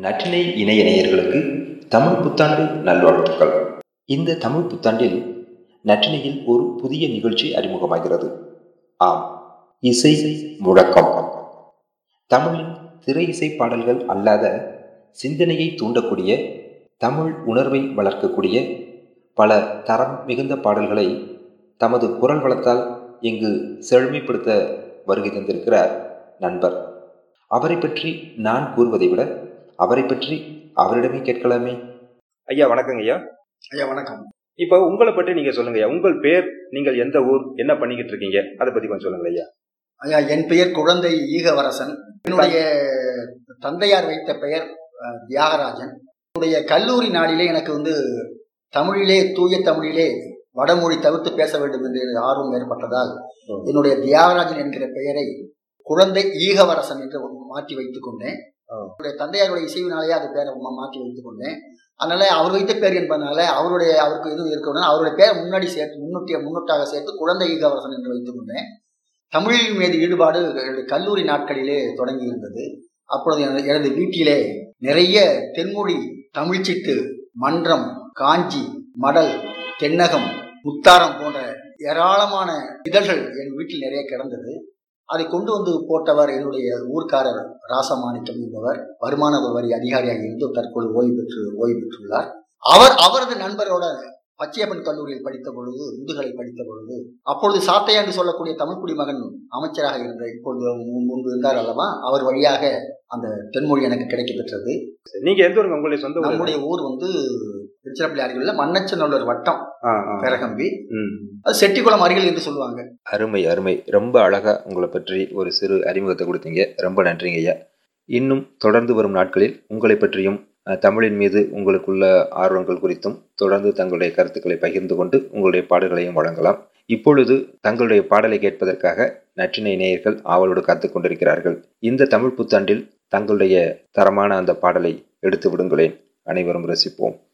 நற்றினை இணைய நேயர்களுக்கு தமிழ் புத்தாண்டு நல்வாழ்த்துக்கள். இந்த தமிழ் புத்தாண்டில் நற்றினையில் ஒரு புதிய நிகழ்ச்சி அறிமுகமாகிறது. ஆம் இசை முழக்கம். தமிழின் திரை இசை பாடல்கள் அல்லாத சிந்தனையை தூண்டக்கூடிய தமிழ் உணர்வை வளர்க்கக்கூடிய பல தரம் மிகுந்த பாடல்களை தமது குரல் வளத்தால் இங்கு செழுமைப்படுத்த வருகை தந்திருக்கிறார் நண்பர். அவரை பற்றி நான் கூறுவதை விட அவரை பற்றி அவரிடமே கேட்கலாமே. ஐயா வணக்கங்க ஐயா. ஐயா வணக்கம். இப்போ உங்களை பற்றி நீங்க சொல்லுங்க ஐயா. உங்கள் பேர் நீங்கள் எந்த ஊர் என்ன பண்ணிக்கிட்டு இருக்கீங்க? அதை பத்தி கொஞ்சம் சொல்லுங்க ஐயா. ஐயா என் பெயர் குழந்தை ஈகவரசன். என்னுடைய தந்தையார் வைத்த பெயர் தியாகராஜன். என்னுடைய கல்லூரி நாளிலே எனக்கு வந்து தமிழிலே தூய தமிழிலே வடமொழி தவிர்த்து பேச வேண்டும் என்று ஆர்வம் ஏற்பட்டதால். என்னுடைய தியாகராஜன் என்கிற பெயரை குழந்தை ஈகவரசன் என்று மாற்றி வைத்துக் கொண்டேன். அவருடைய தந்தையாருடைய இசைவினாலேயே அது பேரை மாற்றி வைத்துக் கொண்டேன் அதனால அவர் வைத்த பேர் என்பதனால அவருடைய அவருக்கு எதுவும் இருக்கணும் அவருடைய பேரை முன்னாடி சேர்த்து முன்னூற்றிய முன்னூற்றாக சேர்த்து குழந்தை ஈகவரசன் என்று வைத்துக் கொண்டேன் தமிழின் மீது ஈடுபாடு என்னுடைய கல்லூரி நாட்களிலே தொடங்கி இருந்தது அப்பொழுது எனது எனது வீட்டிலே நிறைய தென்மொழி தமிழ்ச்சிட்டு மன்றம் காஞ்சி மடல் தென்னகம் முத்தாரம் போன்ற ஏராளமான இதழ்கள் என் வீட்டில் நிறைய கிடந்தது. அதை கொண்டு வந்து போட்டவர் என்னுடைய ஊர்க்காரர் ராசமாணிக்கம் என்பவர் வருமான வரி அதிகாரியாக இருந்து தற்போது ஓய்வு பெற்று ஓய்வு பெற்றுள்ளார். அவர் அவரது நண்பரோட பச்சையப்பன் கல்லூரியில் படித்த பொழுது முதுகலை படித்த பொழுது அப்பொழுது சாத்தையா என்று சொல்லக்கூடிய தமிழ் குடிமகன் அமைச்சராக இருந்த இப்பொழுது முன்- முன்பு இருந்தார் அல்லவா? அவர் வழியாக அந்த தென்மொழி எனக்கு கிடைக்க பெற்றது நீங்க எந்த ஊருங்க? உங்களுடைய சொந்த நம்முடைய ஊர் வந்து திருச்சிராப்பள்ளி அருகில் மன்னச்சநல்லூர் வட்டம். பெரகம்பி. அது செட்டிக்குளம் அருகில் என்று சொல்லுவாங்க. அருமை அருமை. ரொம்ப அழகா உங்களை பற்றி ஒரு சிறு அறிமுகத்தை கொடுத்தீங்க. ரொம்ப நன்றிங்க ஐயா. இன்னும் தொடர்ந்து வரும் நாட்களில் உங்களை பற்றியும் தமிழின் மீது உங்களுக்குள்ள ஆர்வங்கள் குறித்தும் தொடர்ந்து தங்களுடைய கருத்துக்களை பகிர்ந்து கொண்டு உங்களுடைய பாடல்களையும் வழங்கலாம். இப்பொழுது தங்களுடைய பாடலை கேட்பதற்காக நற்றினை நேயர்கள் ஆவலோடு காத்துக் கொண்டிருக்கிறார்கள். இந்த தமிழ் புத்தாண்டில் தங்களுடைய தரமான அந்த பாடலை எடுத்து விடுங்களேன். அனைவரும் ரசிப்போம்.